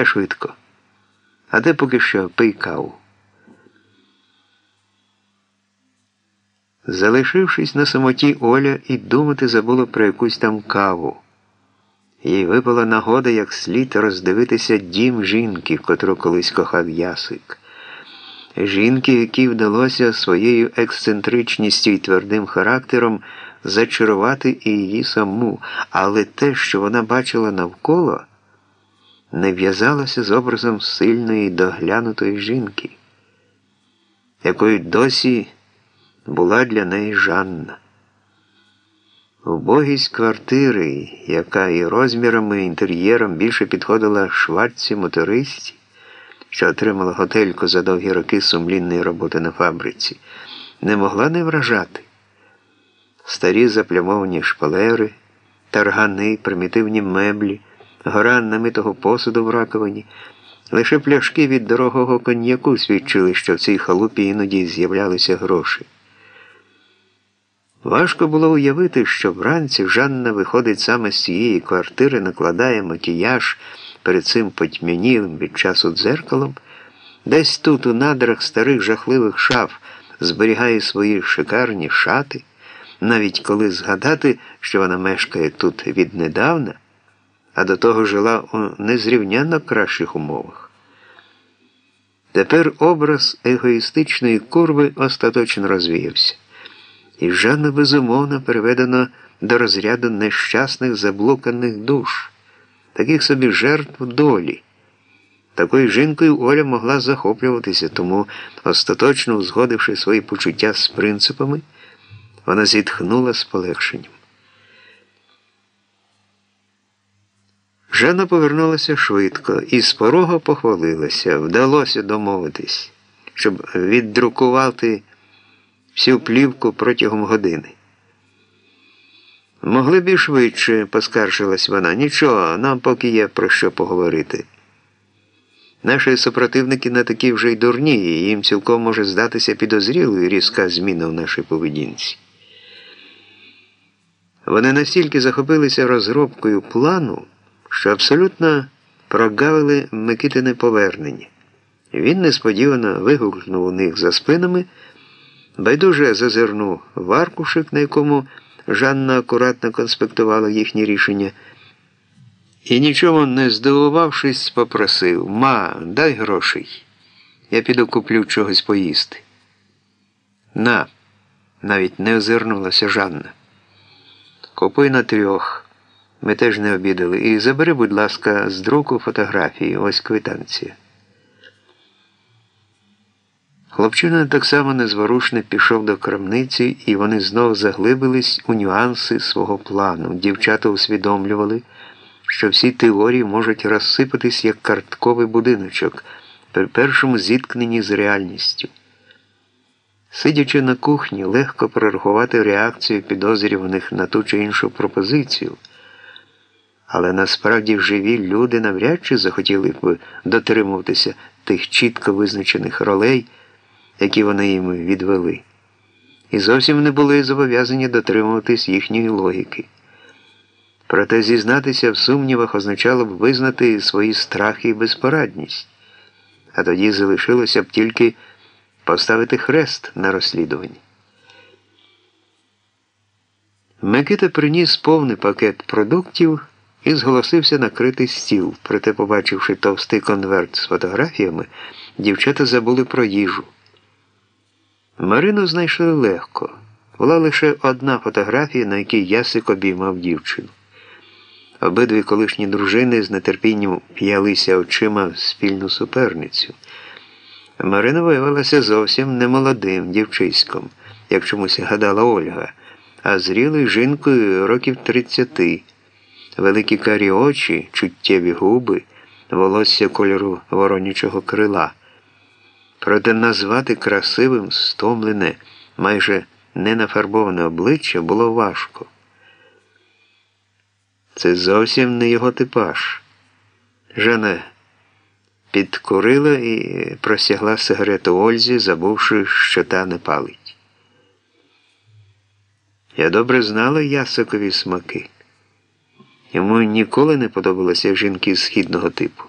Я швидко. А де поки що пий каву. Залишившись на самоті, Оля і думати забула про якусь там каву. Їй випала нагода як слід роздивитися дім жінки, котру колись кохав ясик. Жінки, якій вдалося своєю ексцентричністю і твердим характером зачарувати і її саму, але те, що вона бачила навколо, не в'язалося з образом сильної доглянутої жінки, якою досі була для неї Жанна. Вбогість квартири, яка і розмірами, і інтер'єром більше підходила шварці мотористі, що отримала готельку за довгі роки сумлінної роботи на фабриці, не могла не вражати. Старі заплямовані шпалери, таргани, примітивні меблі, гора намитого посуду в раковині. Лише пляшки від дорогого коньяку свідчили, що в цій халупі іноді з'являлися гроші. Важко було уявити, що вранці Жанна виходить саме з цієї квартири, накладає макіяж перед цим потьмянілим від часу дзеркалом, десь тут, у надрах старих жахливих шаф, зберігає свої шикарні шати, навіть коли згадати, що вона мешкає тут віднедавна, а до того жила у незрівнянно кращих умовах. Тепер образ егоїстичної курви остаточно розвіявся. І Жанна безумовно переведено до розряду нещасних заблуканих душ, таких собі жертв долі. Такою жінкою Оля могла захоплюватися, тому, остаточно узгодивши свої почуття з принципами, вона зітхнула з полегшенням. Жанна повернулася швидко і з порога похвалилася, вдалося домовитись, щоб віддрукувати всю плівку протягом години. Могли б і швидше, поскаржилась вона. Нічого, нам поки є про що поговорити. Наші супротивники не такі вже й дурні, і їм цілком може здатися підозрілою різка зміна в нашій поведінці. Вони настільки захопилися розробкою плану, що абсолютно прогавили Микитине повернення. Він несподівано вигукнув у них за спинами. Байдуже зазирнув в аркушик, на якому Жанна акуратно конспектувала їхні рішення, і нічого не здивувавшись, попросив Ма, дай грошей. Я піду куплю чогось поїсти. На, навіть не озирнулася Жанна. Купуй на трьох. Ми теж не обідали. І забери, будь ласка, з друку фотографії, ось квитанція. Хлопчина так само незворушно пішов до крамниці, і вони знов заглибились у нюанси свого плану. Дівчата усвідомлювали, що всі теорії можуть розсипатись як картковий будиночок при першому зіткненні з реальністю. Сидячи на кухні, легко прорахувати реакцію підозрюваних на ту чи іншу пропозицію. Але насправді живі люди навряд чи захотіли б дотримуватися тих чітко визначених ролей які вони їм відвели, і зовсім не були зобов'язані дотримуватись їхньої логіки. Проте зізнатися в сумнівах означало б визнати свої страхи і безпорадність, а тоді залишилося б тільки поставити хрест на розслідуванні. Микита приніс повний пакет продуктів і зголосився накрити стіл. Проте, побачивши товстий конверт з фотографіями, дівчата забули про їжу. Марину знайшли легко. Була лише одна фотографія, на якій Ясик обіймав дівчину. Обидві колишні дружини з нетерпінням п'ялися очима в спільну суперницю. Марина виявилася зовсім немолодим дівчиськом, як чомусь гадала Ольга, а зрілою жінкою років 30, великі карі очі, чуттєві губи, волосся кольору воронячого крила. Проте назвати красивим стомлене, майже ненафарбоване обличчя було важко. Це зовсім не його типаж. Жана підкурила і просягла сигарету Ользі, забувши, що та не палить. Я добре знала ясокові смаки. Йому ніколи не подобалося жінки східного типу.